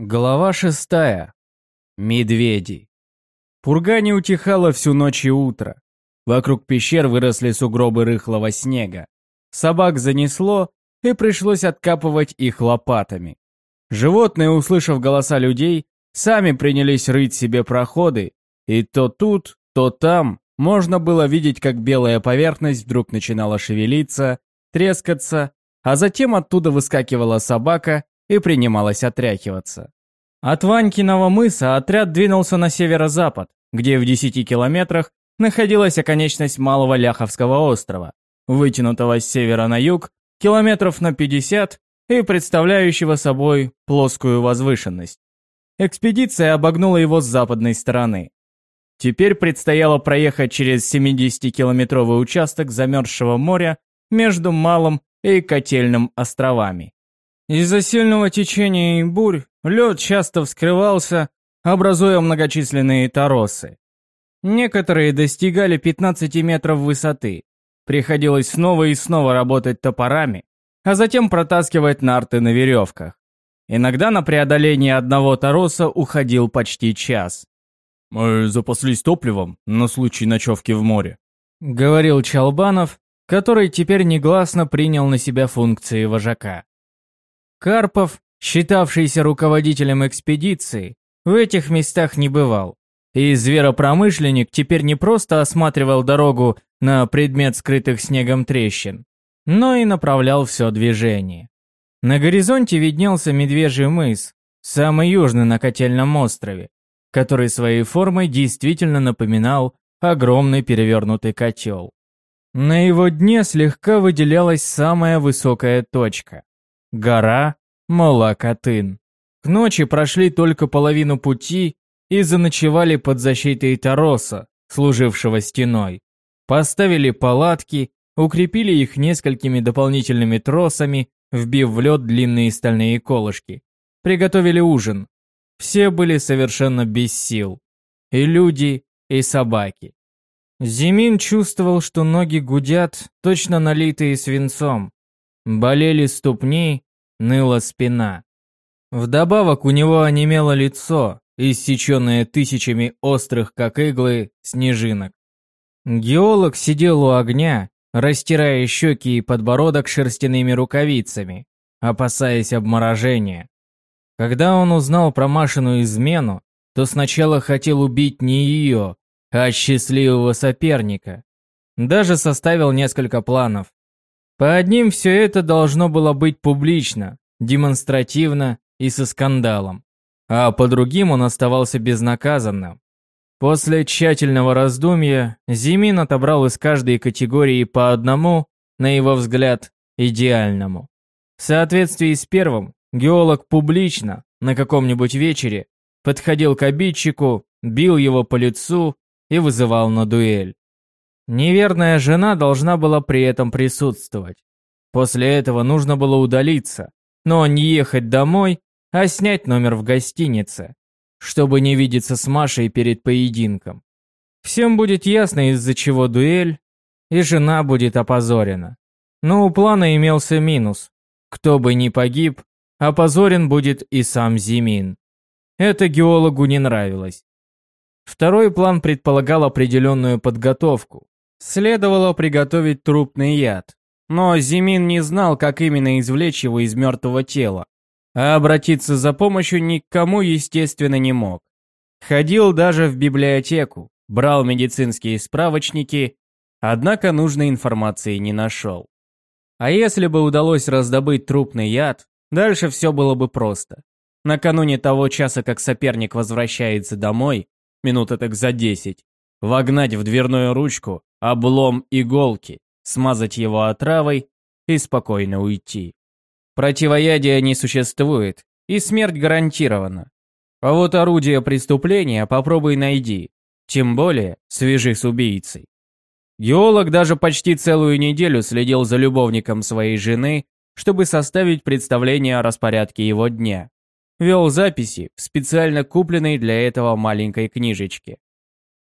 Глава шестая. Медведи. Пурга не утихала всю ночь и утро. Вокруг пещер выросли сугробы рыхлого снега. Собак занесло, и пришлось откапывать их лопатами. Животные, услышав голоса людей, сами принялись рыть себе проходы, и то тут, то там можно было видеть, как белая поверхность вдруг начинала шевелиться, трескаться, а затем оттуда выскакивала собака и принималась отряхиваться. От Ванькиного мыса отряд двинулся на северо-запад, где в 10 километрах находилась оконечность Малого Ляховского острова, вытянутого с севера на юг километров на 50 и представляющего собой плоскую возвышенность. Экспедиция обогнула его с западной стороны. Теперь предстояло проехать через 70-километровый участок замерзшего моря между Малым и Котельным островами. Из-за сильного течения и бурь лед часто вскрывался, образуя многочисленные торосы. Некоторые достигали 15 метров высоты. Приходилось снова и снова работать топорами, а затем протаскивать нарты на веревках. Иногда на преодоление одного тороса уходил почти час. «Мы запаслись топливом на случай ночевки в море», — говорил Чалбанов, который теперь негласно принял на себя функции вожака. Карпов, считавшийся руководителем экспедиции, в этих местах не бывал. И зверопромышленник теперь не просто осматривал дорогу на предмет скрытых снегом трещин, но и направлял все движение. На горизонте виднелся Медвежий мыс, самый южный на Котельном острове, который своей формой действительно напоминал огромный перевернутый котел. На его дне слегка выделялась самая высокая точка. Гора Малакатын. К ночи прошли только половину пути и заночевали под защитой Тароса, служившего стеной. Поставили палатки, укрепили их несколькими дополнительными тросами, вбив в лед длинные стальные колышки. Приготовили ужин. Все были совершенно без сил. И люди, и собаки. Зимин чувствовал, что ноги гудят, точно налитые свинцом. Болели ступни, ныла спина. Вдобавок у него онемело лицо, иссеченное тысячами острых, как иглы, снежинок. Геолог сидел у огня, растирая щеки и подбородок шерстяными рукавицами, опасаясь обморожения. Когда он узнал про Машину измену, то сначала хотел убить не ее, а счастливого соперника. Даже составил несколько планов. По одним все это должно было быть публично, демонстративно и со скандалом. А по другим он оставался безнаказанным. После тщательного раздумья Зимин отобрал из каждой категории по одному, на его взгляд, идеальному. В соответствии с первым, геолог публично, на каком-нибудь вечере, подходил к обидчику, бил его по лицу и вызывал на дуэль. Неверная жена должна была при этом присутствовать. После этого нужно было удалиться, но не ехать домой, а снять номер в гостинице, чтобы не видеться с Машей перед поединком. Всем будет ясно, из-за чего дуэль, и жена будет опозорена. Но у плана имелся минус. Кто бы ни погиб, опозорен будет и сам Зимин. Это геологу не нравилось. Второй план предполагал определенную подготовку, Следовало приготовить трупный яд. Но Зимин не знал, как именно извлечь его из мертвого тела. А обратиться за помощью никому, естественно, не мог. Ходил даже в библиотеку, брал медицинские справочники, однако нужной информации не нашел. А если бы удалось раздобыть трупный яд, дальше все было бы просто. Накануне того часа, как соперник возвращается домой, минут так за десять, вогнать в дверную ручку облом иголки, смазать его отравой и спокойно уйти. Противоядия не существует, и смерть гарантирована. А вот орудие преступления попробуй найди, тем более свяжи с убийцей. Геолог даже почти целую неделю следил за любовником своей жены, чтобы составить представление о распорядке его дня. Вел записи в специально купленной для этого маленькой книжечке.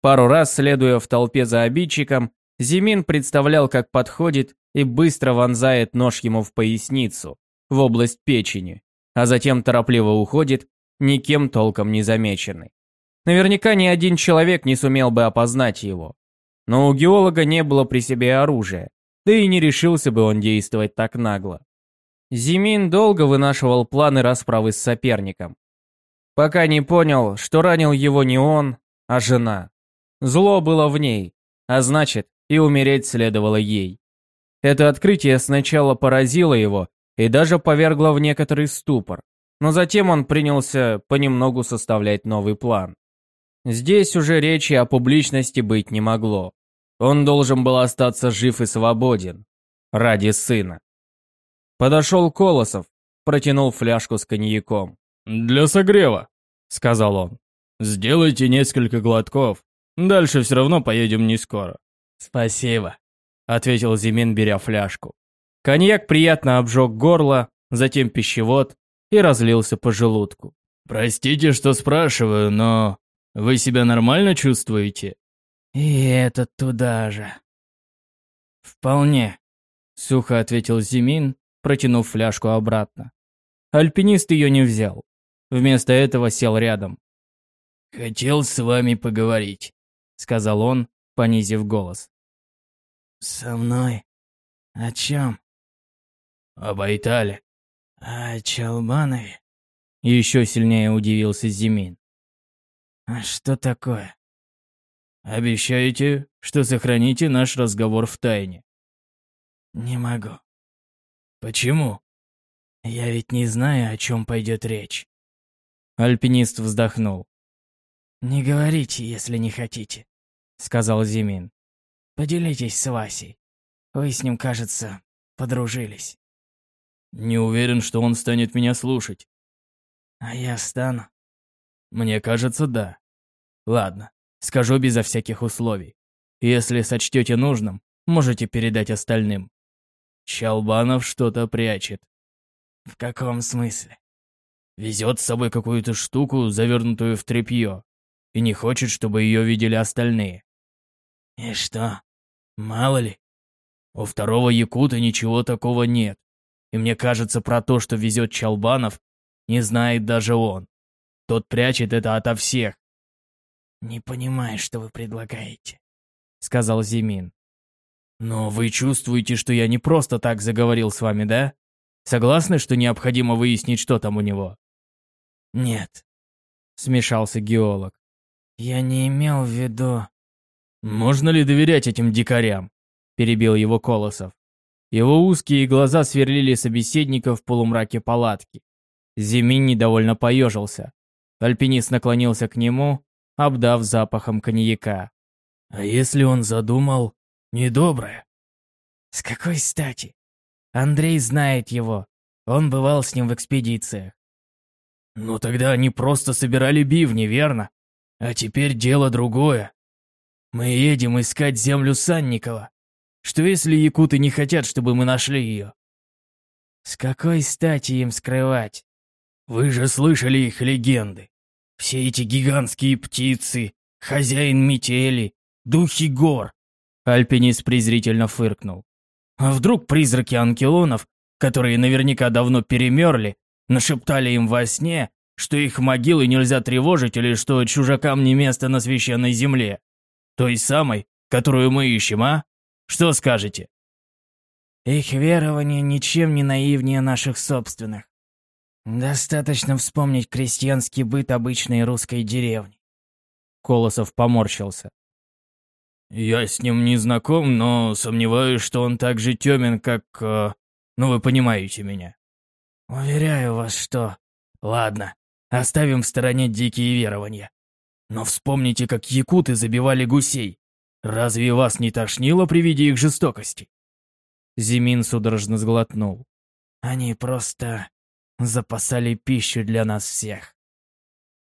Пару раз, следуя в толпе за обидчиком, Зимин представлял, как подходит и быстро вонзает нож ему в поясницу, в область печени, а затем торопливо уходит, никем толком не замеченный. Наверняка ни один человек не сумел бы опознать его. Но у геолога не было при себе оружия, да и не решился бы он действовать так нагло. Зимин долго вынашивал планы расправы с соперником. Пока не понял, что ранил его не он, а жена. Зло было в ней, а значит, и умереть следовало ей. Это открытие сначала поразило его и даже повергло в некоторый ступор, но затем он принялся понемногу составлять новый план. Здесь уже речи о публичности быть не могло. Он должен был остаться жив и свободен. Ради сына. Подошел Колосов, протянул фляжку с коньяком. «Для согрева», — сказал он. «Сделайте несколько глотков. Дальше все равно поедем не скоро». «Спасибо», — ответил Зимин, беря фляжку. Коньяк приятно обжег горло, затем пищевод и разлился по желудку. «Простите, что спрашиваю, но вы себя нормально чувствуете?» «И этот туда же». «Вполне», — сухо ответил Зимин, протянув фляжку обратно. Альпинист ее не взял. Вместо этого сел рядом. «Хотел с вами поговорить», — сказал он, понизив голос. «Со мной? О чем?» «Об Айтале». «О Чалбанове?» Еще сильнее удивился Зимин. «А что такое?» «Обещаете, что сохраните наш разговор в тайне?» «Не могу». «Почему?» «Я ведь не знаю, о чем пойдет речь». Альпинист вздохнул. «Не говорите, если не хотите», — сказал Зимин. «Поделитесь с Васей. Вы с ним, кажется, подружились». «Не уверен, что он станет меня слушать». «А я стану?» «Мне кажется, да. Ладно, скажу безо всяких условий. Если сочтете нужным, можете передать остальным. Чалбанов что-то прячет. В каком смысле? Везет с собой какую-то штуку, завернутую в тряпье, и не хочет, чтобы ее видели остальные. И что? Мало ли? У второго якута ничего такого нет. И мне кажется, про то, что везет Чалбанов, не знает даже он. Тот прячет это ото всех. «Не понимаю, что вы предлагаете», — сказал Зимин. Но вы чувствуете, что я не просто так заговорил с вами, да? Согласны, что необходимо выяснить, что там у него? Нет, смешался геолог. Я не имел в виду... Можно ли доверять этим дикарям? Перебил его Колосов. Его узкие глаза сверлили собеседника в полумраке палатки. Зимин недовольно поежился. Альпинист наклонился к нему, обдав запахом коньяка. «А если он задумал недоброе. С какой стати? Андрей знает его. Он бывал с ним в экспедициях. Ну тогда они просто собирали бивни, верно? А теперь дело другое. Мы едем искать землю Санникова. Что если якуты не хотят, чтобы мы нашли ее? С какой стати им скрывать? Вы же слышали их легенды. Все эти гигантские птицы, хозяин метели, духи гор, Альпинист презрительно фыркнул. А вдруг призраки анкелонов, которые наверняка давно перемерли, нашептали им во сне, что их могилы нельзя тревожить или что чужакам не место на священной земле? Той самой, которую мы ищем, а? Что скажете? Их верование ничем не наивнее наших собственных. Достаточно вспомнить крестьянский быт обычной русской деревни. Колосов поморщился. «Я с ним не знаком, но сомневаюсь, что он так же темен, как... Э, ну, вы понимаете меня». «Уверяю вас, что...» «Ладно, оставим в стороне дикие верования. Но вспомните, как якуты забивали гусей. Разве вас не тошнило при виде их жестокости?» Зимин судорожно сглотнул. «Они просто запасали пищу для нас всех».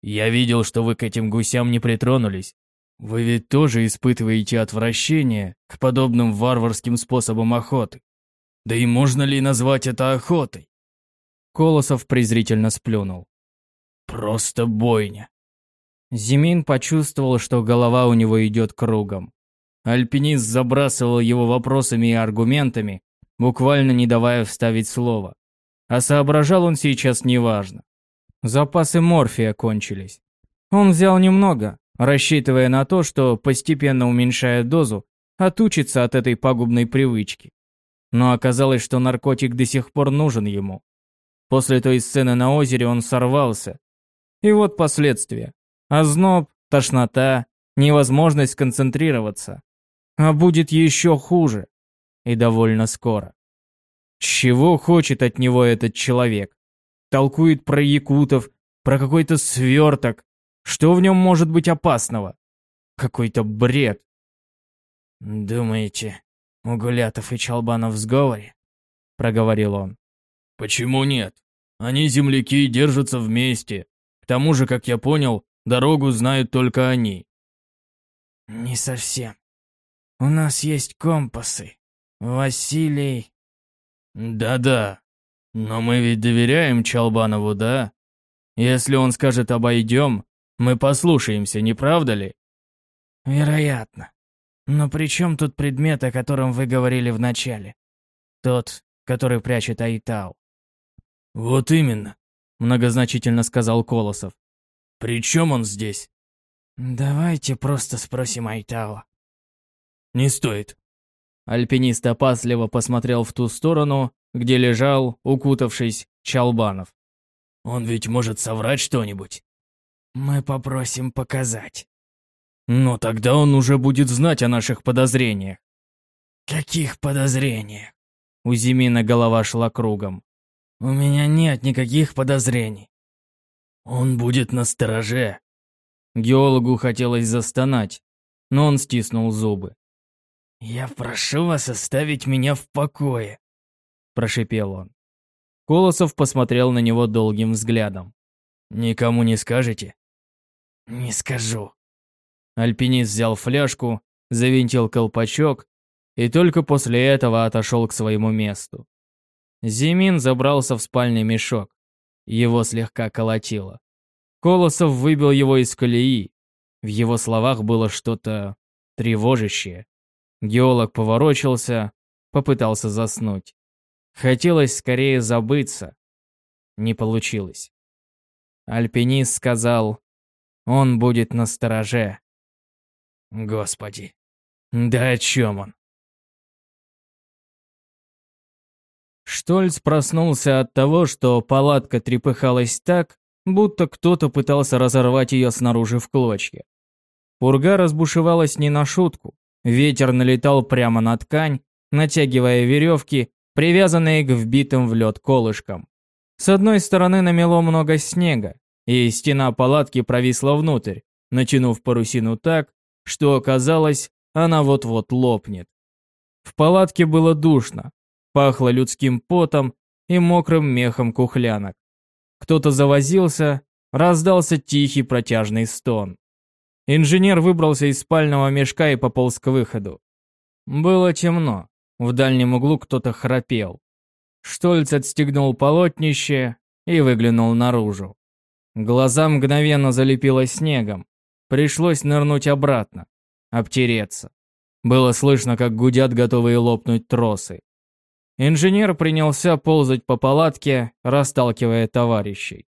«Я видел, что вы к этим гусям не притронулись, вы ведь тоже испытываете отвращение к подобным варварским способам охоты. Да и можно ли назвать это охотой? Колосов презрительно сплюнул. Просто бойня. Зимин почувствовал, что голова у него идет кругом. Альпинист забрасывал его вопросами и аргументами, буквально не давая вставить слово. А соображал он сейчас неважно. Запасы морфия кончились. Он взял немного, рассчитывая на то, что, постепенно уменьшая дозу, отучится от этой пагубной привычки. Но оказалось, что наркотик до сих пор нужен ему. После той сцены на озере он сорвался. И вот последствия. Озноб, тошнота, невозможность концентрироваться. А будет еще хуже. И довольно скоро. Чего хочет от него этот человек? Толкует про якутов, про какой-то сверток. Что в нем может быть опасного? Какой-то бред. «Думаете, у Гулятов и Чалбанов в сговоре?» — проговорил он. «Почему нет? Они земляки и держатся вместе. К тому же, как я понял, дорогу знают только они». «Не совсем. У нас есть компасы. Василий...» «Да-да. Но мы ведь доверяем Чалбанову, да? Если он скажет «обойдем», мы послушаемся, не правда ли?» «Вероятно. Но при чем тут предмет, о котором вы говорили в начале? Тот, который прячет Айтау?» «Вот именно», — многозначительно сказал Колосов. «При чем он здесь?» «Давайте просто спросим Айтау». «Не стоит. Альпинист опасливо посмотрел в ту сторону, где лежал, укутавшись, Чалбанов. «Он ведь может соврать что-нибудь?» «Мы попросим показать». «Но тогда он уже будет знать о наших подозрениях». «Каких подозрениях?» У Зимина голова шла кругом. «У меня нет никаких подозрений». «Он будет на стороже». Геологу хотелось застонать, но он стиснул зубы. «Я прошу вас оставить меня в покое», – прошипел он. Колосов посмотрел на него долгим взглядом. «Никому не скажете?» «Не скажу». Альпинист взял фляжку, завинтил колпачок и только после этого отошел к своему месту. Зимин забрался в спальный мешок. Его слегка колотило. Колосов выбил его из колеи. В его словах было что-то тревожащее. Геолог поворочился, попытался заснуть. Хотелось скорее забыться. Не получилось. Альпинист сказал, он будет на стороже. Господи, да о чем он? Штольц проснулся от того, что палатка трепыхалась так, будто кто-то пытался разорвать ее снаружи в клочья. Пурга разбушевалась не на шутку. Ветер налетал прямо на ткань, натягивая веревки, привязанные к вбитым в лед колышкам. С одной стороны намело много снега, и стена палатки провисла внутрь, натянув парусину так, что оказалось, она вот-вот лопнет. В палатке было душно, пахло людским потом и мокрым мехом кухлянок. Кто-то завозился, раздался тихий протяжный стон. Инженер выбрался из спального мешка и пополз к выходу. Было темно. В дальнем углу кто-то храпел. Штольц отстегнул полотнище и выглянул наружу. Глаза мгновенно залепило снегом. Пришлось нырнуть обратно, обтереться. Было слышно, как гудят готовые лопнуть тросы. Инженер принялся ползать по палатке, расталкивая товарищей.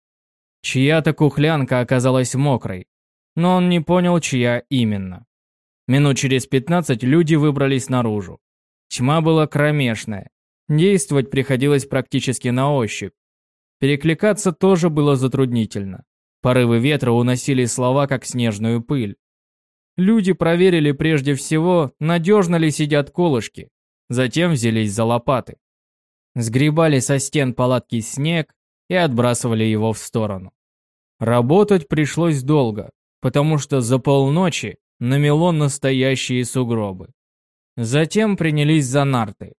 Чья-то кухлянка оказалась мокрой, но он не понял, чья именно. Минут через 15 люди выбрались наружу. Тьма была кромешная. Действовать приходилось практически на ощупь. Перекликаться тоже было затруднительно. Порывы ветра уносили слова, как снежную пыль. Люди проверили прежде всего, надежно ли сидят колышки. Затем взялись за лопаты. Сгребали со стен палатки снег и отбрасывали его в сторону. Работать пришлось долго потому что за полночи намело настоящие сугробы. Затем принялись за нарты.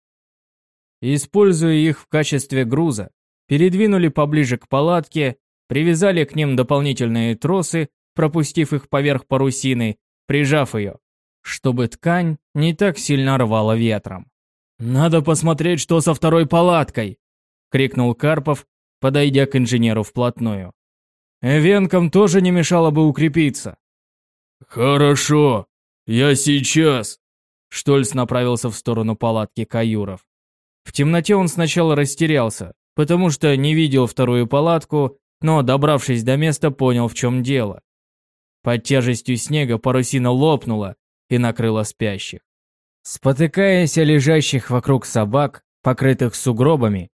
Используя их в качестве груза, передвинули поближе к палатке, привязали к ним дополнительные тросы, пропустив их поверх парусины, прижав ее, чтобы ткань не так сильно рвала ветром. «Надо посмотреть, что со второй палаткой!» — крикнул Карпов, подойдя к инженеру вплотную. Венкам тоже не мешало бы укрепиться. Хорошо, я сейчас. Штольц направился в сторону палатки каюров. В темноте он сначала растерялся, потому что не видел вторую палатку но, добравшись до места, понял, в чем дело. Под тяжестью снега парусина лопнула и накрыла спящих. Спотыкаясь о лежащих вокруг собак, покрытых сугробами,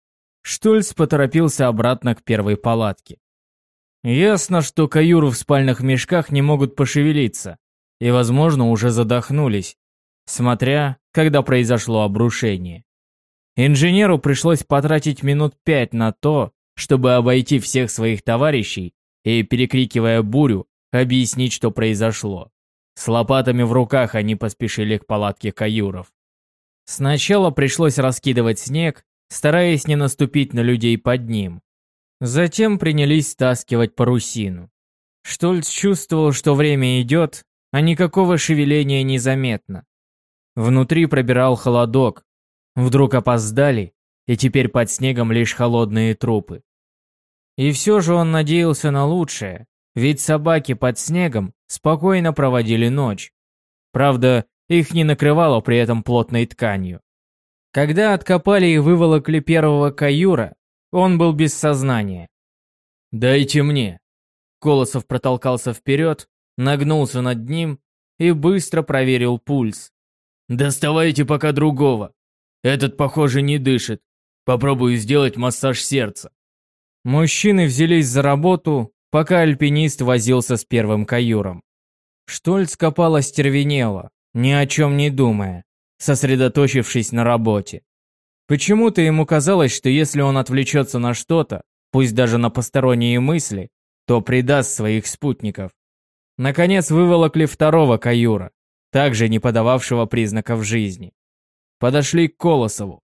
Штульц поторопился обратно к первой палатке. Ясно, что каюры в спальных мешках не могут пошевелиться и, возможно, уже задохнулись, смотря, когда произошло обрушение. Инженеру пришлось потратить минут пять на то, чтобы обойти всех своих товарищей и, перекрикивая бурю, объяснить, что произошло. С лопатами в руках они поспешили к палатке каюров. Сначала пришлось раскидывать снег, стараясь не наступить на людей под ним. Затем принялись стаскивать парусину. Штольц чувствовал, что время идет, а никакого шевеления незаметно. Внутри пробирал холодок. Вдруг опоздали, и теперь под снегом лишь холодные трупы. И все же он надеялся на лучшее, ведь собаки под снегом спокойно проводили ночь. Правда, их не накрывало при этом плотной тканью. Когда откопали и выволокли первого каюра, он был без сознания. «Дайте мне!» Колосов протолкался вперед, нагнулся над ним и быстро проверил пульс. «Доставайте пока другого. Этот, похоже, не дышит. Попробую сделать массаж сердца». Мужчины взялись за работу, пока альпинист возился с первым каюром. Штольц копал остервенело, ни о чем не думая, сосредоточившись на работе. Почему-то ему казалось, что если он отвлечется на что-то, пусть даже на посторонние мысли, то предаст своих спутников. Наконец выволокли второго каюра, также не подававшего признаков жизни. Подошли к Колосову.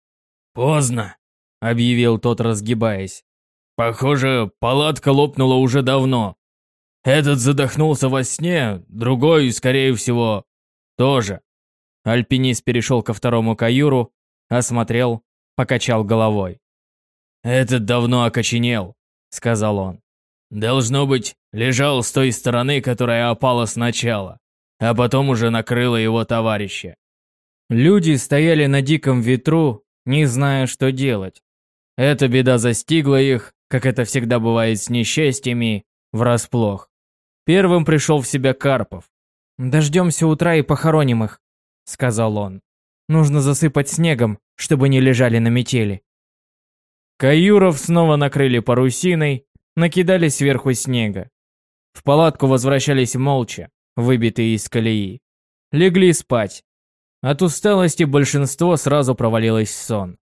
«Поздно», — объявил тот, разгибаясь. Похоже, палатка лопнула уже давно. Этот задохнулся во сне, другой, скорее всего, тоже. Альпинист перешел ко второму каюру, осмотрел, покачал головой. «Этот давно окоченел», — сказал он. «Должно быть, лежал с той стороны, которая опала сначала, а потом уже накрыла его товарища». Люди стояли на диком ветру, не зная, что делать. Эта беда застигла их, как это всегда бывает с несчастьями, врасплох. Первым пришел в себя Карпов. «Дождемся утра и похороним их», — сказал он. «Нужно засыпать снегом, чтобы не лежали на метели». Каюров снова накрыли парусиной, накидали сверху снега. В палатку возвращались молча, выбитые из колеи. Легли спать. От усталости большинство сразу провалилось в сон.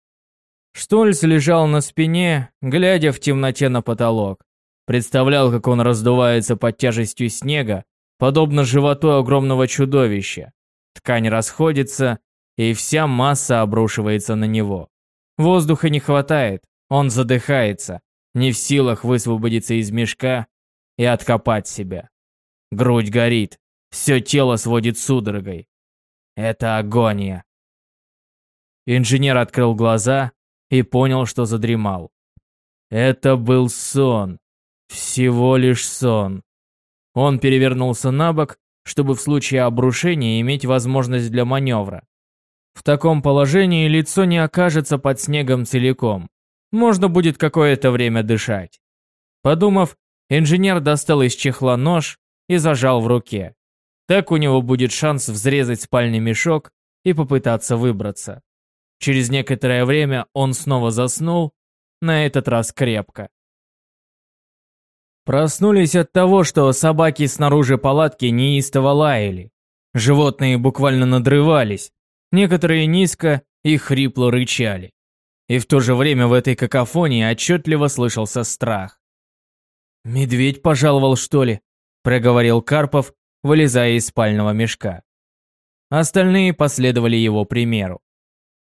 Штольц лежал на спине, глядя в темноте на потолок. Представлял, как он раздувается под тяжестью снега, подобно животу огромного чудовища. Ткань расходится, и вся масса обрушивается на него. Воздуха не хватает, он задыхается, не в силах высвободиться из мешка и откопать себя. Грудь горит, все тело сводит судорогой. Это агония. Инженер открыл глаза и понял, что задремал. Это был сон. Всего лишь сон. Он перевернулся на бок, чтобы в случае обрушения иметь возможность для маневра. В таком положении лицо не окажется под снегом целиком. Можно будет какое-то время дышать. Подумав, инженер достал из чехла нож и зажал в руке. Так у него будет шанс взрезать спальный мешок и попытаться выбраться. Через некоторое время он снова заснул, на этот раз крепко. Проснулись от того, что собаки снаружи палатки неистово лаяли. Животные буквально надрывались, некоторые низко и хрипло рычали. И в то же время в этой какофонии отчетливо слышался страх. «Медведь пожаловал, что ли?» – проговорил Карпов, вылезая из спального мешка. Остальные последовали его примеру.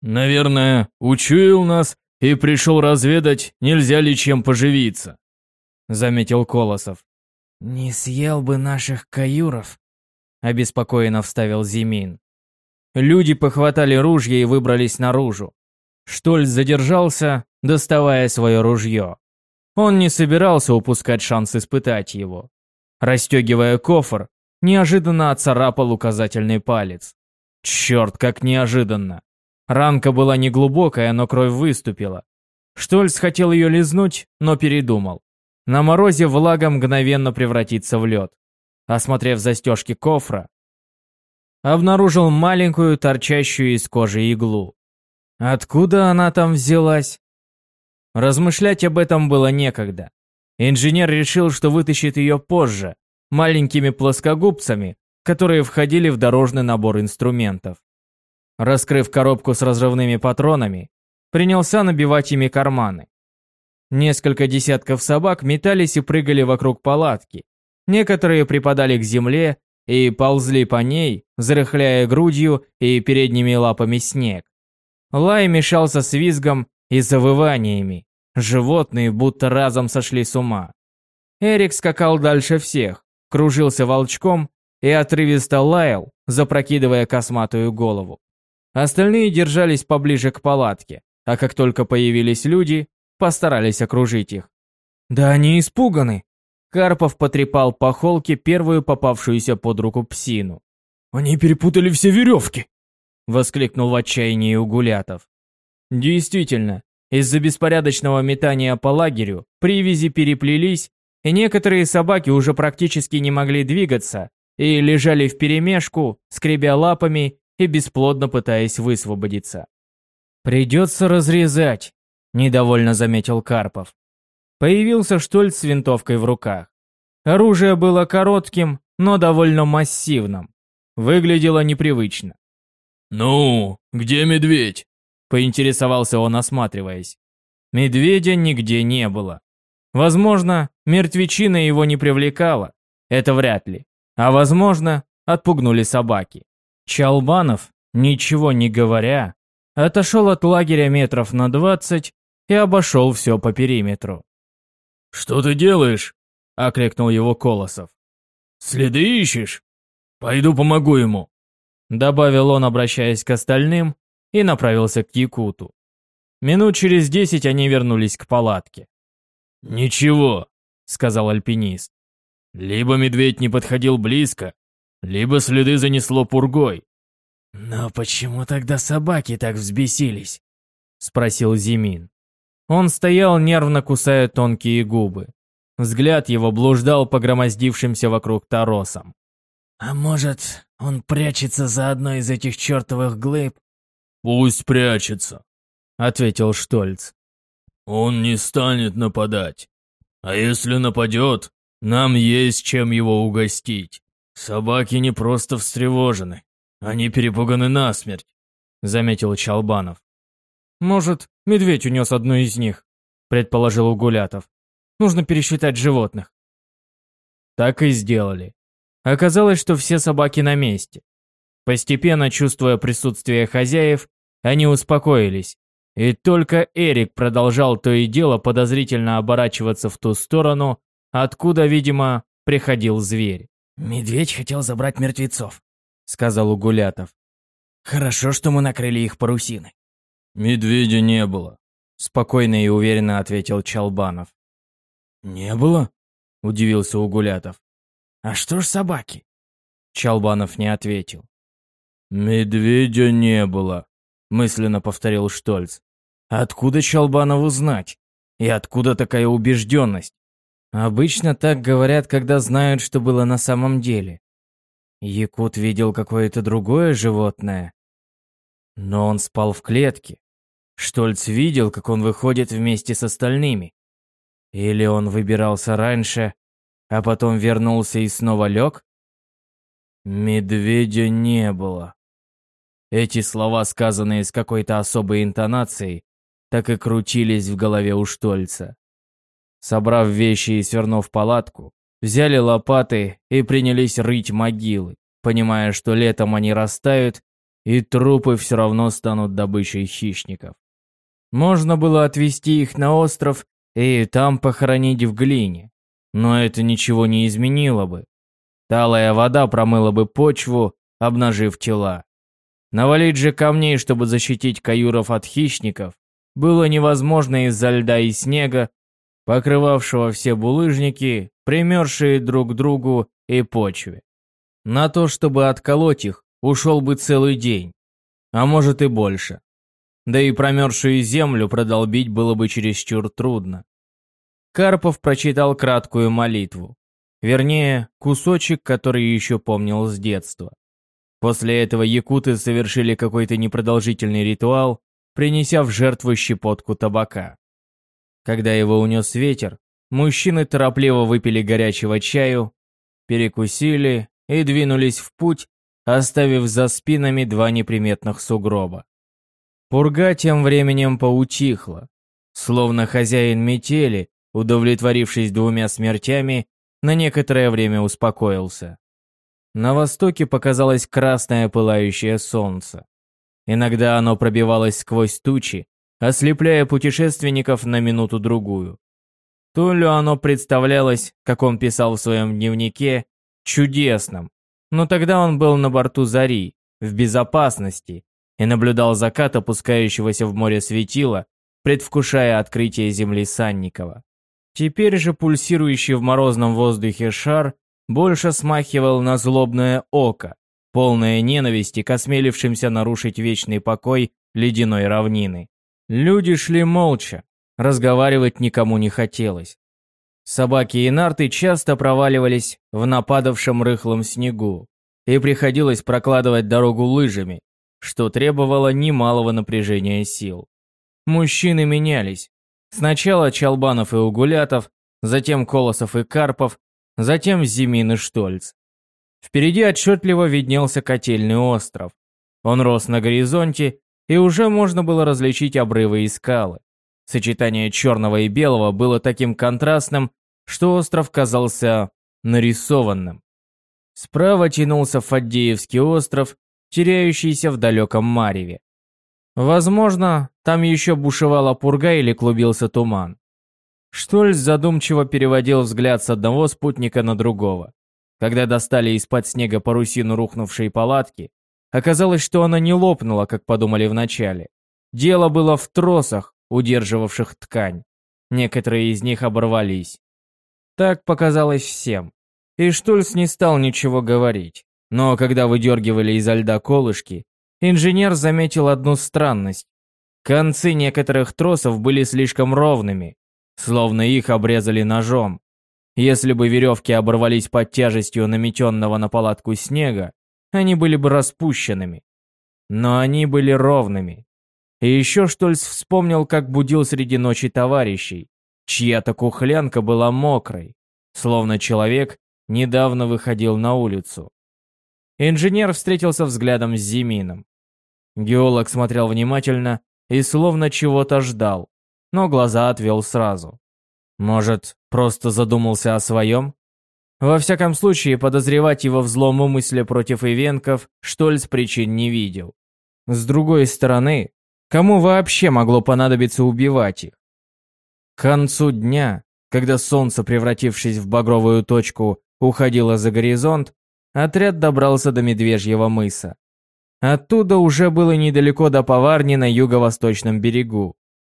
Наверное, учуял нас и пришел разведать, нельзя ли чем поживиться», — заметил Колосов. «Не съел бы наших каюров», — обеспокоенно вставил Зимин. Люди похватали ружья и выбрались наружу. Штольц задержался, доставая свое ружье. Он не собирался упускать шанс испытать его. Растегивая кофр, неожиданно отцарапал указательный палец. Черт, как неожиданно. Ранка была неглубокая, но кровь выступила. Штольц хотел ее лизнуть, но передумал. На морозе влага мгновенно превратится в лед. Осмотрев застежки кофра, обнаружил маленькую торчащую из кожи иглу. Откуда она там взялась? Размышлять об этом было некогда. Инженер решил, что вытащит ее позже, маленькими плоскогубцами, которые входили в дорожный набор инструментов. Раскрыв коробку с разрывными патронами, принялся набивать ими карманы. Несколько десятков собак метались и прыгали вокруг палатки. Некоторые припадали к земле и ползли по ней, зарыхляя грудью и передними лапами снег. Лай мешался с визгом и завываниями. Животные будто разом сошли с ума. Эрик скакал дальше всех, кружился волчком и отрывисто лаял, запрокидывая косматую голову. Остальные держались поближе к палатке, а как только появились люди, постарались окружить их. «Да они испуганы!» Карпов потрепал по холке первую попавшуюся под руку псину. «Они перепутали все веревки!» Воскликнул в отчаянии Угулятов. Действительно, из-за беспорядочного метания по лагерю привязи переплелись, и некоторые собаки уже практически не могли двигаться и лежали вперемешку, скребя лапами и бесплодно пытаясь высвободиться. «Придется разрезать», – недовольно заметил Карпов. Появился Штольц с винтовкой в руках. Оружие было коротким, но довольно массивным. Выглядело непривычно. «Ну, где медведь?» – поинтересовался он, осматриваясь. Медведя нигде не было. Возможно, мертвечина его не привлекала. Это вряд ли. А возможно, отпугнули собаки. Чалбанов, ничего не говоря, отошел от лагеря метров на двадцать и обошел все по периметру. «Что ты делаешь?» – окликнул его Колосов. «Следы ищешь? Пойду помогу ему», – добавил он, обращаясь к остальным, и направился к Якуту. Минут через десять они вернулись к палатке. «Ничего», — сказал альпинист. «Либо медведь не подходил близко, либо следы занесло пургой. «Но почему тогда собаки так взбесились?» — спросил Зимин. Он стоял, нервно кусая тонкие губы. Взгляд его блуждал по громоздившимся вокруг торосам. «А может, он прячется за одной из этих чертовых глыб?» «Пусть прячется», — ответил Штольц. «Он не станет нападать. А если нападет, нам есть чем его угостить. Собаки не просто встревожены, они перепуганы насмерть», — заметил Чалбанов. «Может, медведь унес одну из них», — предположил Угулятов. «Нужно пересчитать животных». Так и сделали. Оказалось, что все собаки на месте. Постепенно, чувствуя присутствие хозяев, они успокоились. И только Эрик продолжал то и дело подозрительно оборачиваться в ту сторону, откуда, видимо, приходил зверь. «Медведь хотел забрать мертвецов», — сказал Угулятов. «Хорошо, что мы накрыли их парусиной». «Медведя не было», — спокойно и уверенно ответил Чалбанов. «Не было?» — удивился Угулятов. «А что ж собаки?» Чалбанов не ответил. «Медведя не было», — мысленно повторил Штольц. «Откуда Чалбанову знать? И откуда такая убежденность? Обычно так говорят, когда знают, что было на самом деле. Якут видел какое-то другое животное. Но он спал в клетке. Штольц видел, как он выходит вместе с остальными. Или он выбирался раньше, а потом вернулся и снова лег? Медведя не было. Эти слова, сказанные с какой-то особой интонацией, так и крутились в голове у Штольца. Собрав вещи и свернув палатку, Взяли лопаты и принялись рыть могилы, понимая, что летом они растают, и трупы все равно станут добычей хищников. Можно было отвезти их на остров и там похоронить в глине, но это ничего не изменило бы. Талая вода промыла бы почву, обнажив тела. Навалить же камней, чтобы защитить каюров от хищников, было невозможно из-за льда и снега, покрывавшего все булыжники, примершие друг к другу и почве. На то, чтобы отколоть их, ушел бы целый день, а может и больше. Да и промерзшую землю продолбить было бы чересчур трудно. Карпов прочитал краткую молитву. Вернее, кусочек, который еще помнил с детства. После этого якуты совершили какой-то непродолжительный ритуал, принеся в жертву щепотку табака. Когда его унес ветер, мужчины торопливо выпили горячего чаю, перекусили и двинулись в путь, оставив за спинами два неприметных сугроба. Пурга тем временем поутихла, словно хозяин метели, удовлетворившись двумя смертями, на некоторое время успокоился. На востоке показалось красное пылающее солнце. Иногда оно пробивалось сквозь тучи, ослепляя путешественников на минуту-другую. То ли оно представлялось, как он писал в своем дневнике, чудесным, но тогда он был на борту Зари, в безопасности, и наблюдал закат опускающегося в море светила, предвкушая открытие земли Санникова. Теперь же пульсирующий в морозном воздухе шар больше смахивал на злобное око, полное ненависти к осмелившимся нарушить вечный покой ледяной равнины. Люди шли молча, разговаривать никому не хотелось. Собаки и нарты часто проваливались в нападавшем рыхлом снегу, и приходилось прокладывать дорогу лыжами, что требовало немалого напряжения сил. Мужчины менялись. Сначала Чалбанов и Угулятов, затем Колосов и Карпов, затем Зимин и Штольц. Впереди отчетливо виднелся котельный остров. Он рос на горизонте, и уже можно было различить обрывы и скалы. Сочетание черного и белого было таким контрастным, что остров казался нарисованным. Справа тянулся Фаддеевский остров, теряющийся в далеком Мареве. Возможно, там еще бушевала пурга или клубился туман. Штольц задумчиво переводил взгляд с одного спутника на другого. Когда достали из-под снега парусину рухнувшей палатки, оказалось, что она не лопнула, как подумали вначале. Дело было в тросах, удерживавших ткань. Некоторые из них оборвались. Так показалось всем. И Штольц не стал ничего говорить. Но когда выдергивали изо льда колышки, инженер заметил одну странность. Концы некоторых тросов были слишком ровными, словно их обрезали ножом. Если бы веревки оборвались под тяжестью наметенного на палатку снега, они были бы распущенными. Но они были ровными. И еще Штольц вспомнил, как будил среди ночи товарищей, чья-то кухлянка была мокрой, словно человек недавно выходил на улицу. Инженер встретился взглядом с Зимином. Геолог смотрел внимательно и словно чего-то ждал, но глаза отвел сразу. Может, просто задумался о своем? Во всяком случае, подозревать его в злом умысле против ивенков Штольц причин не видел. С другой стороны, кому вообще могло понадобиться убивать их? К концу дня, когда солнце, превратившись в багровую точку, уходило за горизонт, отряд добрался до Медвежьего мыса. Оттуда уже было недалеко до поварни на юго-восточном берегу,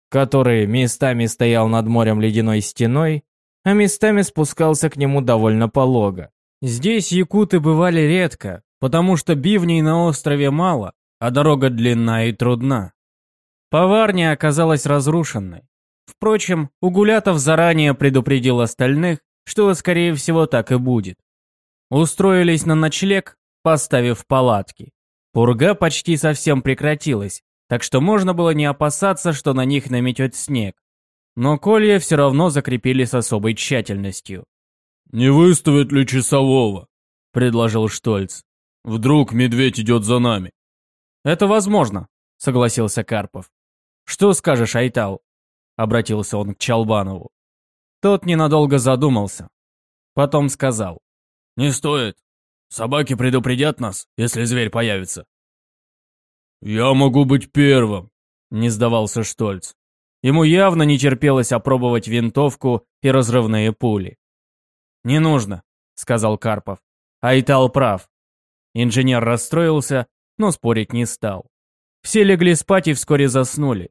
который местами стоял над морем ледяной стеной, а местами спускался к нему довольно полого. Здесь якуты бывали редко, потому что бивней на острове мало, а дорога длинна и трудна. Поварня оказалась разрушенной. Впрочем, Угулятов заранее предупредил остальных, что, скорее всего, так и будет. Устроились на ночлег, поставив палатки. Пурга почти совсем прекратилась, так что можно было не опасаться, что на них наметет снег. Но колья все равно закрепили с особой тщательностью. «Не выставят ли часового?» – предложил Штольц. «Вдруг медведь идет за нами?» «Это возможно», – согласился Карпов. «Что скажешь, Айтал?» – обратился он к Чалбанову. Тот ненадолго задумался. Потом сказал. «Не стоит. Собаки предупредят нас, если зверь появится». «Я могу быть первым», — не сдавался Штольц. Ему явно не терпелось опробовать винтовку и разрывные пули. «Не нужно», — сказал Карпов. Айтал прав. Инженер расстроился, но спорить не стал. Все легли спать и вскоре заснули.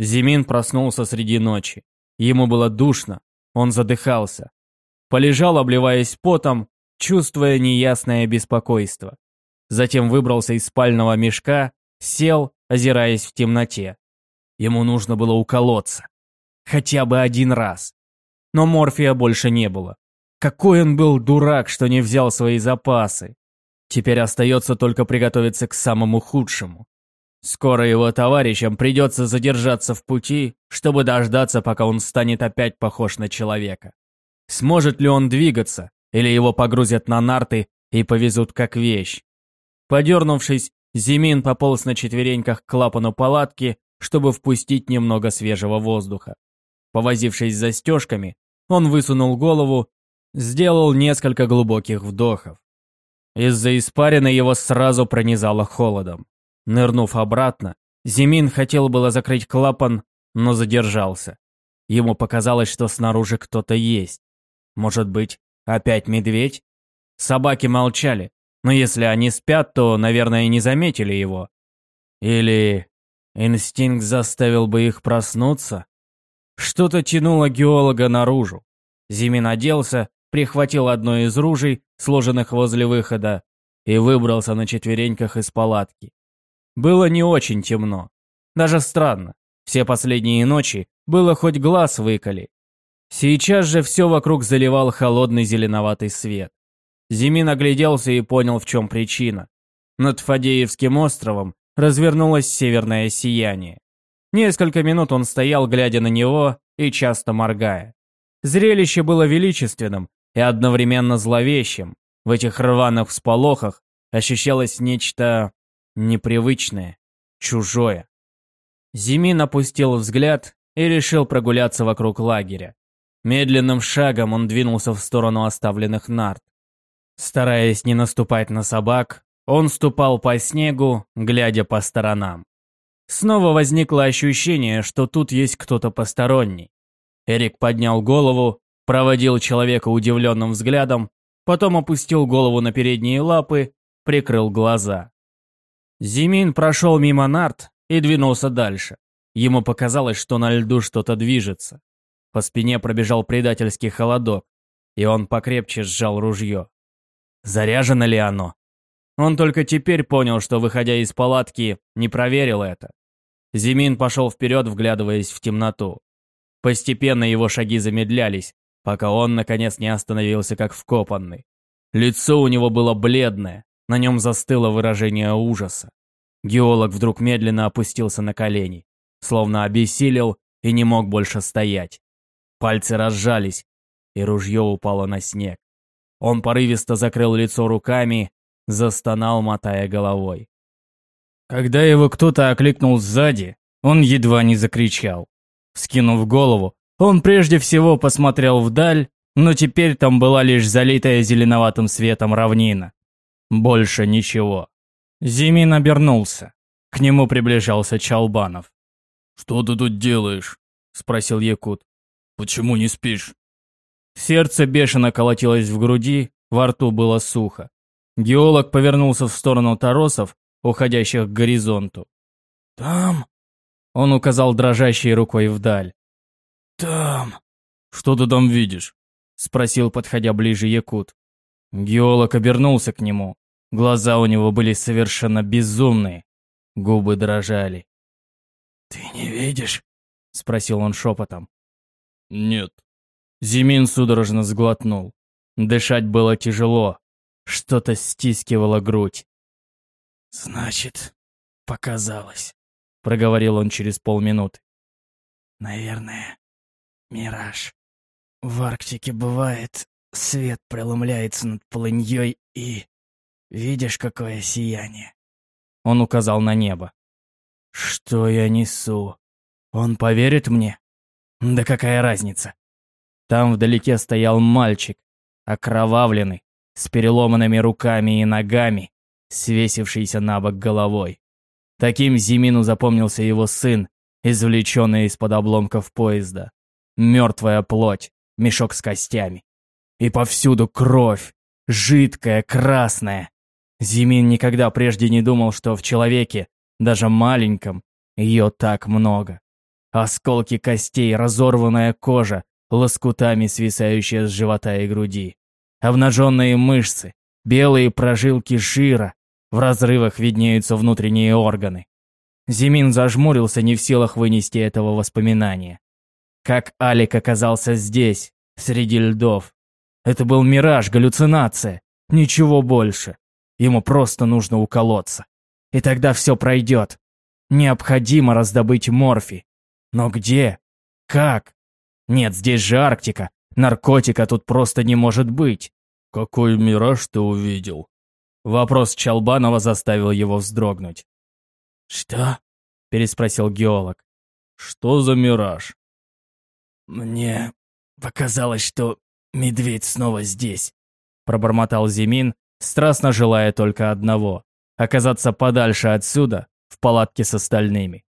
Зимин проснулся среди ночи. Ему было душно, он задыхался. Полежал, обливаясь потом, чувствуя неясное беспокойство. Затем выбрался из спального мешка, сел, озираясь в темноте. Ему нужно было уколоться. Хотя бы один раз. но морфия больше не было. Какой он был дурак, что не взял свои запасы. Теперь остается только приготовиться к самому худшему. Скоро его товарищам придется задержаться в пути, чтобы дождаться, пока он станет опять похож на человека. Сможет ли он двигаться, или его погрузят на нарты и повезут как вещь? Подернувшись, Зимин пополз на четвереньках к клапану палатки, чтобы впустить немного свежего воздуха. Повозившись с застежками, он высунул голову, сделал несколько глубоких вдохов. Из-за испарины его сразу пронизало холодом. Нырнув обратно, Зимин хотел было закрыть клапан, но задержался. Ему показалось, что снаружи кто-то есть. Может быть, опять медведь? Собаки молчали, но если они спят, то, наверное, не заметили его. Или инстинкт заставил бы их проснуться? Что-то тянуло геолога наружу. Зимин оделся, прихватил одно из ружей, сложенных возле выхода, и выбрался на четвереньках из палатки. Было не очень темно. Даже странно. Все последние ночи было хоть глаз выколи. Сейчас же все вокруг заливал холодный зеленоватый свет. Зимин огляделся и понял, в чем причина. Над Фадеевским островом развернулось северное сияние. Несколько минут он стоял, глядя на него и часто моргая. Зрелище было величественным и одновременно зловещим. В этих рваных всполохах ощущалось нечто непривычное, чужое. Зимин опустил взгляд и решил прогуляться вокруг лагеря. Медленным шагом он двинулся в сторону оставленных нарт. Стараясь не наступать на собак, он ступал по снегу, глядя по сторонам. Снова возникло ощущение, что тут есть кто-то посторонний. Эрик поднял голову, проводил человека удивленным взглядом, потом опустил голову на передние лапы, прикрыл глаза. Зимин прошел мимо нарт и двинулся дальше. Ему показалось, что на льду что-то движется. По спине пробежал предательский холодок, и он покрепче сжал ружье. Заряжено ли оно? Он только теперь понял, что, выходя из палатки, не проверил это. Зимин пошел вперед, вглядываясь в темноту. Постепенно его шаги замедлялись, пока он, наконец, не остановился как вкопанный. Лицо у него было бледное, на нем застыло выражение ужаса. Геолог вдруг медленно опустился на колени, словно обессилел и не мог больше стоять. Пальцы разжались, и ружье упало на снег. Он порывисто закрыл лицо руками, застонал, мотая головой. Когда его кто-то окликнул сзади, он едва не закричал. Скинув голову, он прежде всего посмотрел вдаль, но теперь там была лишь залитая зеленоватым светом равнина. Больше ничего. Зимин обернулся. К нему приближался Чалбанов. «Что ты тут делаешь?» – спросил Якут. «Почему не спишь?» Сердце бешено колотилось в груди, во рту было сухо. Геолог повернулся в сторону торосов, уходящих к горизонту. «Там?» Он указал дрожащей рукой вдаль. «Там». «Что ты там видишь?» – спросил, подходя ближе Якут. Геолог обернулся к нему. Глаза у него были совершенно безумные. Губы дрожали. «Ты не видишь?» — спросил он шепотом. «Нет». Зимин судорожно сглотнул. Дышать было тяжело. Что-то стискивало грудь. «Значит, показалось», — проговорил он через полминуты. «Наверное, мираж. В Арктике бывает, Свет преломляется над полыньей и... Видишь, какое сияние?» Он указал на небо. «Что я несу? Он поверит мне? Да какая разница?» Там вдалеке стоял мальчик, окровавленный, с переломанными руками и ногами, свесившийся на бок головой. Таким Зимину запомнился его сын, извлеченный из-под обломков поезда. Мертвая плоть, мешок с костями. И повсюду кровь, жидкая, красная. Зимин никогда прежде не думал, что в человеке, даже маленьком, ее так много. Осколки костей, разорванная кожа, лоскутами свисающая с живота и груди. Обнаженные мышцы, белые прожилки жира, в разрывах виднеются внутренние органы. Зимин зажмурился, не в силах вынести этого воспоминания. Как Алик оказался здесь, Среди льдов. Это был мираж, галлюцинация. Ничего больше. Ему просто нужно уколоться. И тогда все пройдет. Необходимо раздобыть морфий. Но где? Как? Нет, здесь же Арктика. Наркотика тут просто не может быть. Какой мираж ты увидел? Вопрос Чалбанова заставил его вздрогнуть. «Что?» – переспросил геолог. «Что за мираж?» «Мне показалось, что медведь снова здесь», – пробормотал Зимин, страстно желая только одного – оказаться подальше отсюда, в палатке с остальными.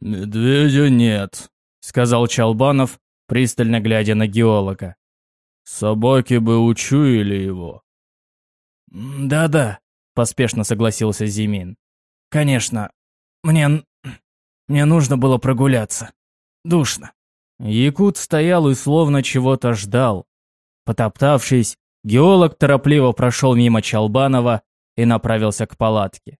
«Медведя нет», — сказал Чалбанов, пристально глядя на геолога. «Собаки бы учуяли его». «Да-да», — поспешно согласился Зимин. «Конечно. Мне... мне нужно было прогуляться. Душно». Якут стоял и словно чего-то ждал. Потоптавшись, геолог торопливо прошел мимо Чалбанова и направился к палатке.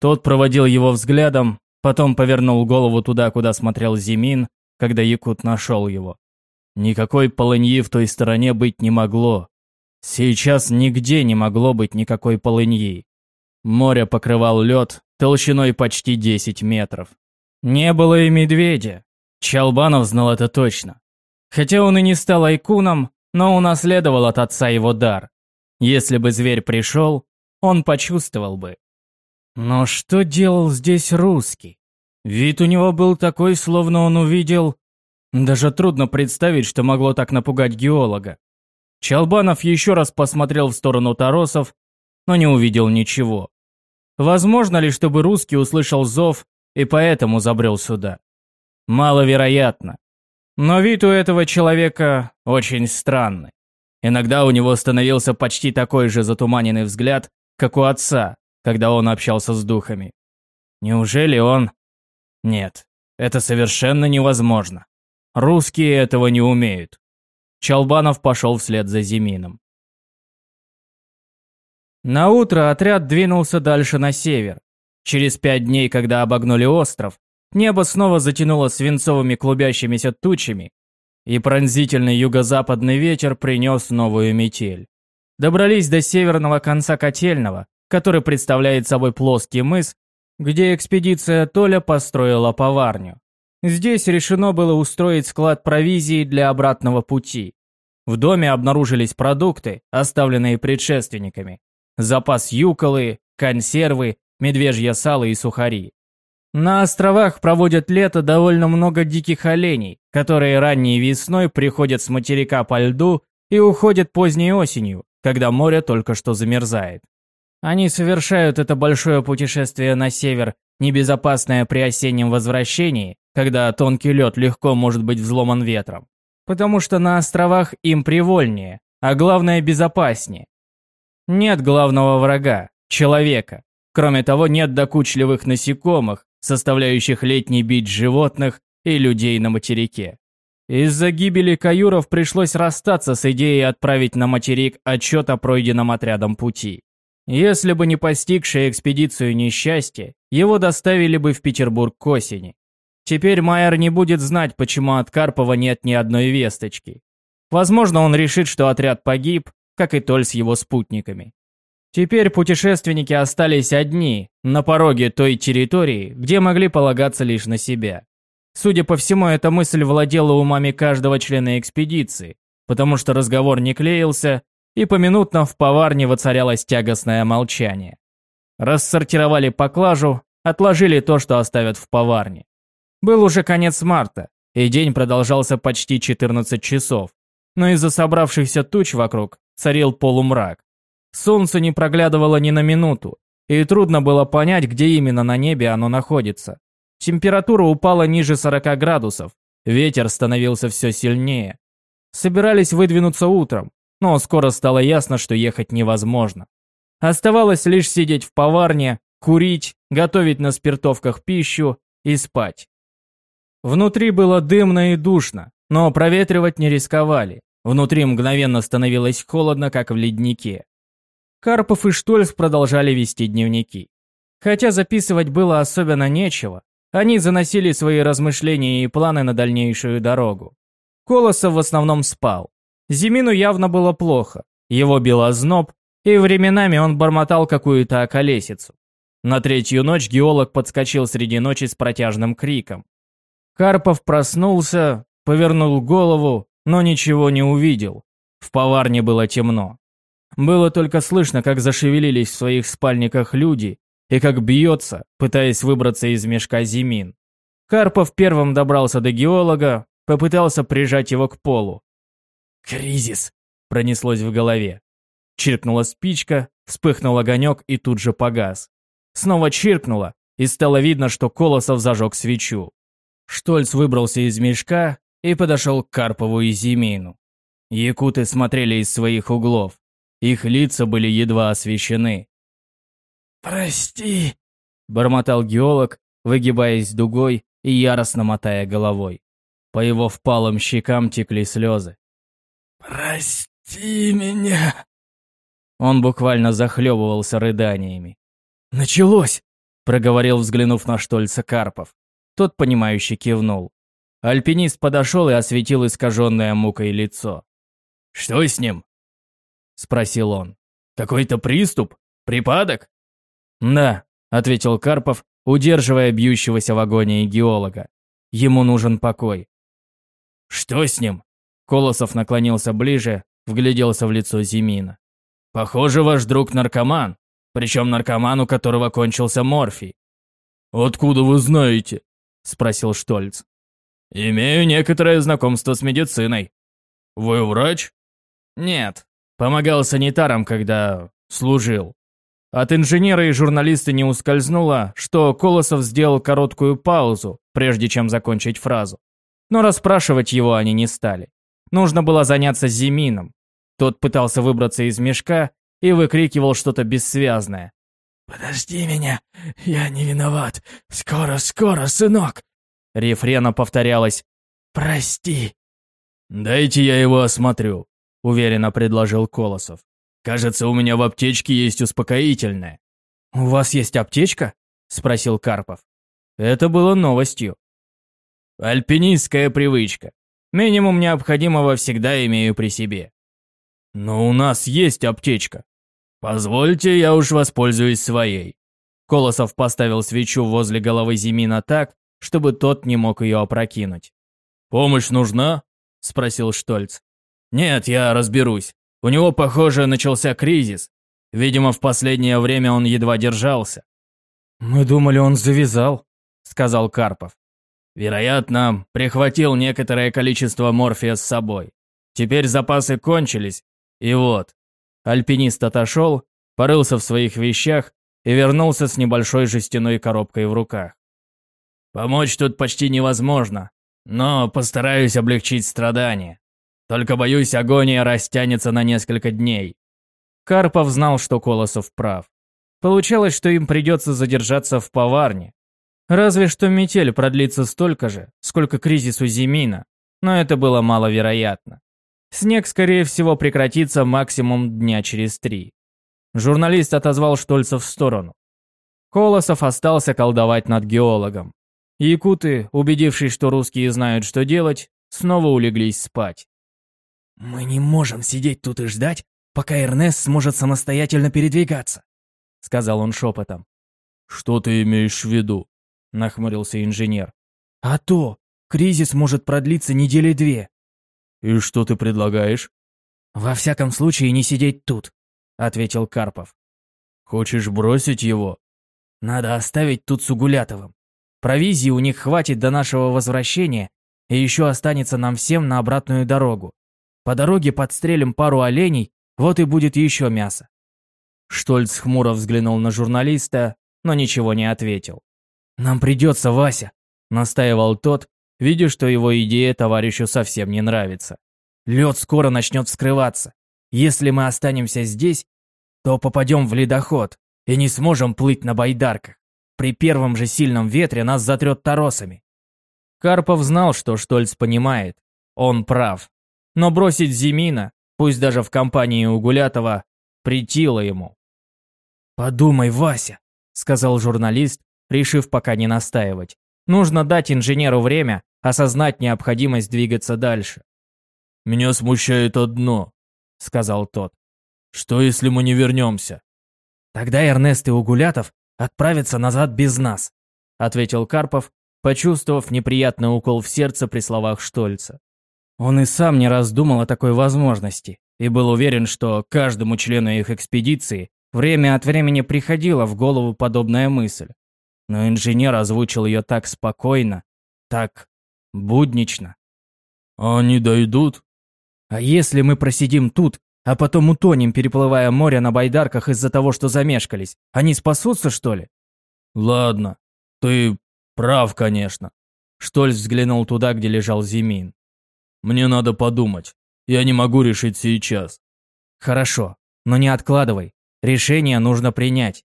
Тот проводил его взглядом, потом повернул голову туда, куда смотрел Зимин, когда Якут нашел его. Никакой полыньи в той стороне быть не могло. Сейчас нигде не могло быть никакой полыньи. Море покрывал лед толщиной почти 10 метров. Не было и медведя. Чалбанов знал это точно. Хотя он и не стал айкуном, но унаследовал от отца его дар. Если бы зверь пришел, он почувствовал бы. Но что делал здесь русский? Вид у него был такой, словно он увидел... Даже трудно представить, что могло так напугать геолога. Чалбанов еще раз посмотрел в сторону Таросов, но не увидел ничего. Возможно ли, чтобы русский услышал зов и поэтому забрел сюда? Маловероятно. Но вид у этого человека очень странный. Иногда у него становился почти такой же затуманенный взгляд, как у отца, когда он общался с духами. Неужели он... Нет, это совершенно невозможно. Русские этого не умеют. Чалбанов пошел вслед за Зимином. На утро отряд двинулся дальше на север. Через пять дней, когда обогнули остров, небо снова затянуло свинцовыми клубящимися тучами, и пронзительный юго-западный ветер принес новую метель. Добрались до северного конца Котельного, который представляет собой плоский мыс, где экспедиция Толя построила поварню. Здесь решено было устроить склад провизии для обратного пути. В доме обнаружились продукты, оставленные предшественниками. Запас юколы, консервы, медвежье сало и сухари. На островах проводят лето довольно много диких оленей, которые ранней весной приходят с материка по льду и уходят поздней осенью, когда море только что замерзает. Они совершают это большое путешествие на север, небезопасное при осеннем возвращении, когда тонкий лед легко может быть взломан ветром. Потому что на островах им привольнее, а главное безопаснее. Нет главного врага – человека. Кроме того, нет докучливых насекомых, составляющих летний бич животных и людей на материке. Из-за гибели каюров пришлось расстаться с идеей отправить на материк отчет о пройденном отрядом пути. Если бы не постигшее экспедицию несчастье, его доставили бы в Петербург к осени. Теперь Майер не будет знать, почему от Карпова нет ни одной весточки. Возможно, он решит, что отряд погиб, как и Толь с его спутниками. Теперь путешественники остались одни, на пороге той территории, где могли полагаться лишь на себя. Судя по всему, эта мысль владела умами каждого члена экспедиции, потому что разговор не клеился, и поминутно в поварне воцарялось тягостное молчание. Рассортировали поклажу, отложили то, что оставят в поварне. Был уже конец марта, и день продолжался почти 14 часов, но из-за собравшихся туч вокруг царил полумрак. Солнце не проглядывало ни на минуту, и трудно было понять, где именно на небе оно находится. Температура упала ниже 40 градусов, ветер становился все сильнее. Собирались выдвинуться утром, но скоро стало ясно, что ехать невозможно. Оставалось лишь сидеть в поварне, курить, готовить на спиртовках пищу и спать. Внутри было дымно и душно, но проветривать не рисковали. Внутри мгновенно становилось холодно, как в леднике. Карпов и Штольц продолжали вести дневники. Хотя записывать было особенно нечего, они заносили свои размышления и планы на дальнейшую дорогу. Колосов в основном спал. Зимину явно было плохо. Его бил озноб, и временами он бормотал какую-то околесицу. На третью ночь геолог подскочил среди ночи с протяжным криком. Карпов проснулся, повернул голову, но ничего не увидел. В поварне было темно. Было только слышно, как зашевелились в своих спальниках люди и как бьется, пытаясь выбраться из мешка Зимин. Карпов первым добрался до геолога, попытался прижать его к полу. «Кризис!» – пронеслось в голове. Чиркнула спичка, вспыхнул огонек и тут же погас. Снова чиркнула, и стало видно, что Колосов зажег свечу. Штольц выбрался из мешка и подошел к Карпову и Зимейну. Якуты смотрели из своих углов. Их лица были едва освещены. «Прости», — бормотал геолог, выгибаясь дугой и яростно мотая головой. По его впалым щекам текли слезы. «Прости меня!» Он буквально захлебывался рыданиями. «Началось!» — проговорил, взглянув на Штольца Карпов. Тот, понимающе кивнул. Альпинист подошел и осветил искаженное мукой лицо. «Что с ним?» — спросил он. «Какой-то приступ? Припадок?» «Да», — ответил Карпов, удерживая бьющегося в агонии геолога. «Ему нужен покой». «Что с ним?» Колосов наклонился ближе, вгляделся в лицо Зимина. «Похоже, ваш друг наркоман, причем наркоман, у которого кончился морфий». «Откуда вы знаете?» – спросил Штольц. «Имею некоторое знакомство с медициной». «Вы врач?» «Нет. Помогал санитарам, когда служил». От инженера и журналиста не ускользнуло, что Колосов сделал короткую паузу, прежде чем закончить фразу. Но расспрашивать его они не стали. Нужно было заняться Зимином. Тот пытался выбраться из мешка и выкрикивал что-то бессвязное. «Подожди меня, я не виноват. Скоро, скоро, сынок!» Рефрена повторялось «Прости». «Дайте я его осмотрю», — уверенно предложил Колосов. «Кажется, у меня в аптечке есть успокоительное». «У вас есть аптечка?» — спросил Карпов. Это было новостью. «Альпинистская привычка. Минимум необходимого всегда имею при себе». «Но у нас есть аптечка». «Позвольте, я уж воспользуюсь своей». Колосов поставил свечу возле головы Зимина так, чтобы тот не мог ее опрокинуть. «Помощь нужна?» – спросил Штольц. «Нет, я разберусь. У него, похоже, начался кризис. Видимо, в последнее время он едва держался». «Мы думали, он завязал», – сказал Карпов. «Вероятно, прихватил некоторое количество морфия с собой. Теперь запасы кончились, и вот». Альпинист отошел, порылся в своих вещах и вернулся с небольшой жестяной коробкой в руках. «Помочь тут почти невозможно, но постараюсь облегчить страдания. Только боюсь, агония растянется на несколько дней». Карпов знал, что Колосов прав. Получалось, что им придется задержаться в поварне. Разве что метель продлится столько же, сколько кризис у Зимина, но это было маловероятно. Снег, скорее всего, прекратится максимум дня через три. Журналист отозвал Штольца в сторону. Колосов остался колдовать над геологом. Якуты, убедившись, что русские знают, что делать, снова улеглись спать. «Мы не можем сидеть тут и ждать, пока Эрнест сможет самостоятельно передвигаться», — сказал он шепотом. «Что ты имеешь в виду?» — нахмурился инженер. «А то, кризис может продлиться недели две. «И что ты предлагаешь?» «Во всяком случае, не сидеть тут», — ответил Карпов. «Хочешь бросить его?» «Надо оставить тут с Угулятовым. Провизии у них хватит до нашего возвращения, и еще останется нам всем на обратную дорогу. По дороге подстрелим пару оленей, вот и будет еще мясо». Штольц хмуро взглянул на журналиста, но ничего не ответил. «Нам придется, Вася», — настаивал тот, видя, что его идея товарищу совсем не нравится. Лед скоро начнет вскрываться. Если мы останемся здесь, то попадем в ледоход и не сможем плыть на байдарках. При первом же сильном ветре нас затрет торосами. Карпов знал, что Штольц понимает. Он прав. Но бросить Зимина, пусть даже в компании Угулятова, притило ему. «Подумай, Вася», — сказал журналист, решив пока не настаивать. Нужно дать инженеру время осознать необходимость двигаться дальше. Меня смущает одно», — сказал тот. «Что, если мы не вернемся?» «Тогда Эрнест и Угулятов отправятся назад без нас», — ответил Карпов, почувствовав неприятный укол в сердце при словах Штольца. Он и сам не раз думал о такой возможности и был уверен, что каждому члену их экспедиции время от времени приходила в голову подобная мысль. Но инженер озвучил ее так спокойно, так буднично. «Они дойдут?» «А если мы просидим тут, а потом утонем, переплывая море на байдарках из-за того, что замешкались, они спасутся, что ли?» «Ладно, ты прав, конечно». Штольц взглянул туда, где лежал Зимин. «Мне надо подумать. Я не могу решить сейчас». «Хорошо, но не откладывай. Решение нужно принять».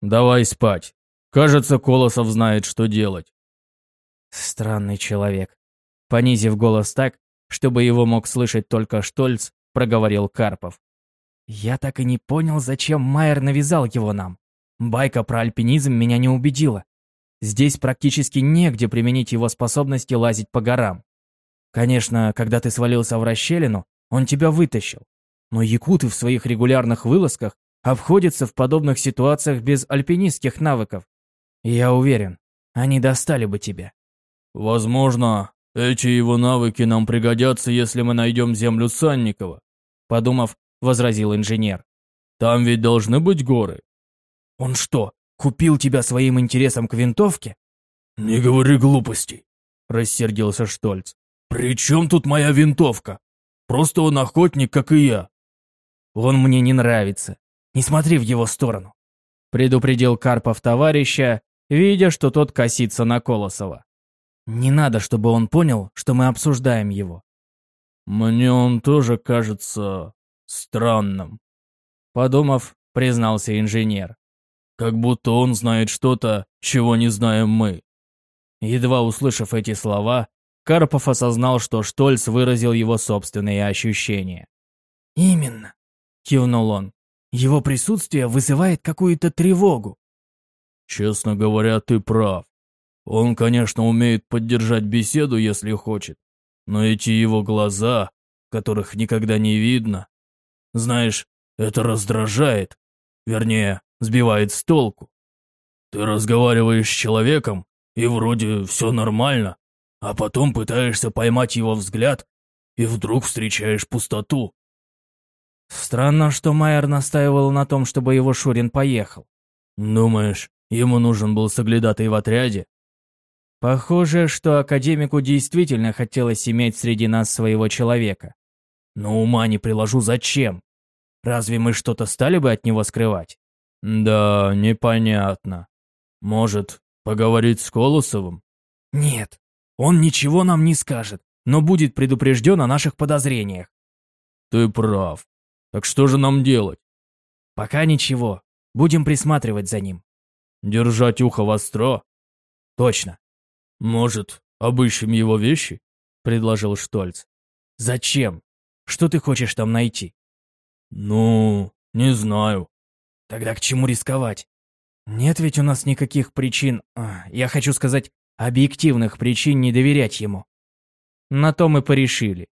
«Давай спать. Кажется, Колосов знает, что делать». Странный человек. Понизив голос так, чтобы его мог слышать только Штольц, проговорил Карпов. Я так и не понял, зачем Майер навязал его нам. Байка про альпинизм меня не убедила. Здесь практически негде применить его способности лазить по горам. Конечно, когда ты свалился в расщелину, он тебя вытащил. Но якуты в своих регулярных вылазках обходятся в подобных ситуациях без альпинистских навыков. я уверен, они достали бы тебя. Возможно, эти его навыки нам пригодятся, если мы найдем землю Санникова, подумав, возразил инженер. Там ведь должны быть горы. Он что, купил тебя своим интересом к винтовке? Не говори глупостей, рассердился Штольц. При чем тут моя винтовка? Просто он охотник, как и я. Он мне не нравится. Не смотри в его сторону. Предупредил Карпов товарища, видя, что тот косится на Колосова. Не надо, чтобы он понял, что мы обсуждаем его. Мне он тоже кажется странным. Подумав, признался инженер. Как будто он знает что-то, чего не знаем мы. Едва услышав эти слова, Карпов осознал, что Штольц выразил его собственные ощущения. «Именно», — кивнул он. «Его присутствие вызывает какую-то тревогу». «Честно говоря, ты прав. Он, конечно, умеет поддержать беседу, если хочет, но эти его глаза, которых никогда не видно, знаешь, это раздражает, вернее, сбивает с толку. Ты разговариваешь с человеком, и вроде все нормально, а потом пытаешься поймать его взгляд, и вдруг встречаешь пустоту. Странно, что Майер настаивал на том, чтобы его Шурин поехал. Думаешь, ему нужен был соглядатый в отряде? Похоже, что академику действительно хотелось иметь среди нас своего человека. Но ума не приложу зачем. Разве мы что-то стали бы от него скрывать? Да, непонятно. Может, поговорить с Колосовым? Нет, он ничего нам не скажет, но будет предупрежден о наших подозрениях. Ты прав. Так что же нам делать? Пока ничего. Будем присматривать за ним. Держать ухо востро? Точно. «Может, обыщем его вещи?» — предложил Штольц. «Зачем? Что ты хочешь там найти?» «Ну, не знаю». «Тогда к чему рисковать? Нет ведь у нас никаких причин, а, я хочу сказать, объективных причин не доверять ему». На то мы порешили.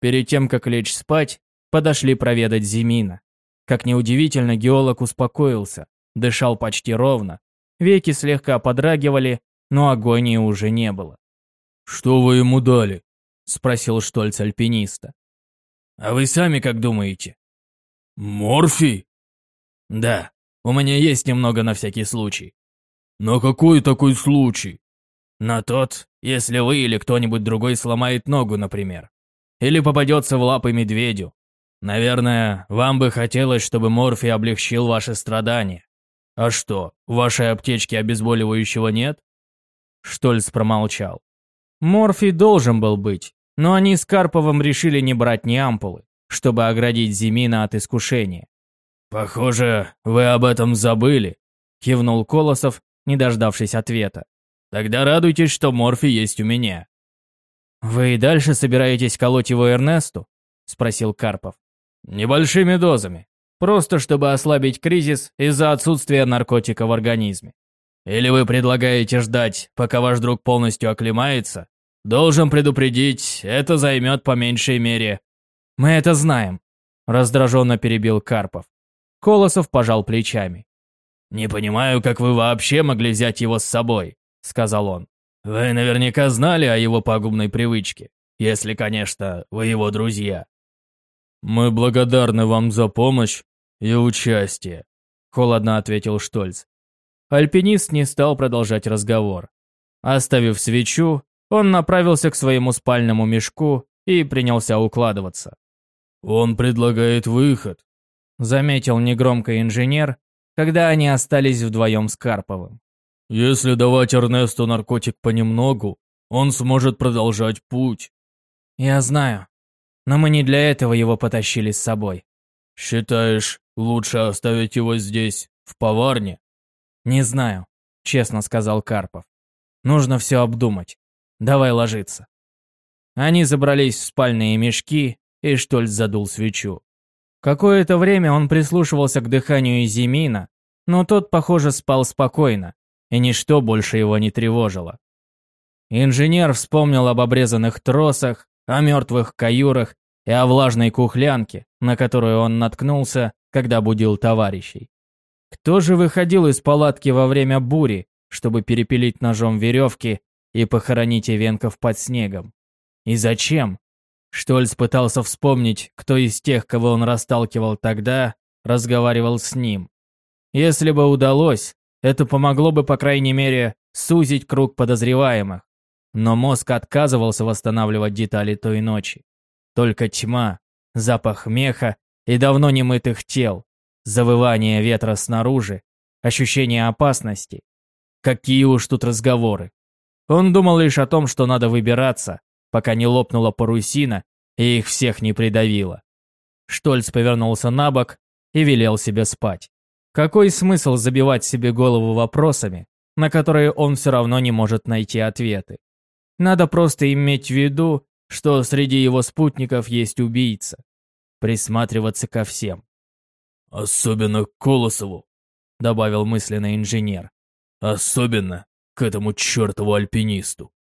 Перед тем, как лечь спать, подошли проведать Зимина. Как неудивительно, геолог успокоился, дышал почти ровно, веки слегка подрагивали, но агонии уже не было. «Что вы ему дали?» – спросил Штольц альпиниста. «А вы сами как думаете?» «Морфий?» «Да, у меня есть немного на всякий случай». «На какой такой случай?» «На тот, если вы или кто-нибудь другой сломает ногу, например. Или попадется в лапы медведю. Наверное, вам бы хотелось, чтобы морфий облегчил ваши страдания. А что, в вашей аптечке обезболивающего нет?» Штольц промолчал. Морфий должен был быть, но они с Карповым решили не брать ни ампулы, чтобы оградить Зимина от искушения. «Похоже, вы об этом забыли», — кивнул Колосов, не дождавшись ответа. «Тогда радуйтесь, что морфий есть у меня». «Вы и дальше собираетесь колоть его Эрнесту?» — спросил Карпов. «Небольшими дозами, просто чтобы ослабить кризис из-за отсутствия наркотика в организме. Или вы предлагаете ждать, пока ваш друг полностью оклемается, Должен предупредить, это займет по меньшей мере. Мы это знаем, раздраженно перебил Карпов. Колосов пожал плечами. «Не понимаю, как вы вообще могли взять его с собой», — сказал он. «Вы наверняка знали о его пагубной привычке, если, конечно, вы его друзья». «Мы благодарны вам за помощь и участие», — холодно ответил Штольц. Альпинист не стал продолжать разговор. Оставив свечу, он направился к своему спальному мешку и принялся укладываться. «Он предлагает выход», — заметил негромко инженер, когда они остались вдвоем с Карповым. «Если давать Эрнесту наркотик понемногу, он сможет продолжать путь». «Я знаю, но мы не для этого его потащили с собой». «Считаешь, лучше оставить его здесь, в поварне?» «Не знаю», — честно сказал Карпов. «Нужно все обдумать. Давай ложиться». Они забрались в спальные мешки, и Штольц задул свечу. Какое-то время он прислушивался к дыханию Зимина, но тот, похоже, спал спокойно, и ничто больше его не тревожило. Инженер вспомнил об обрезанных тросах, о мертвых каюрах и о влажной кухлянке, на которую он наткнулся, когда будил товарищей. Кто же выходил из палатки во время бури, чтобы перепилить ножом веревки и похоронить Ивенков под снегом? И зачем? Штольц пытался вспомнить, кто из тех, кого он расталкивал тогда, разговаривал с ним. Если бы удалось, это помогло бы, по крайней мере, сузить круг подозреваемых. Но мозг отказывался восстанавливать детали той ночи. Только тьма, запах меха и давно немытых тел, завывание ветра снаружи, ощущение опасности. Какие уж тут разговоры. Он думал лишь о том, что надо выбираться, пока не лопнула парусина и их всех не придавило. Штольц повернулся на бок и велел себе спать. Какой смысл забивать себе голову вопросами, на которые он все равно не может найти ответы? Надо просто иметь в виду, что среди его спутников есть убийца. Присматриваться ко всем. «Особенно к Колосову», — добавил мысленно инженер. «Особенно к этому чертову альпинисту».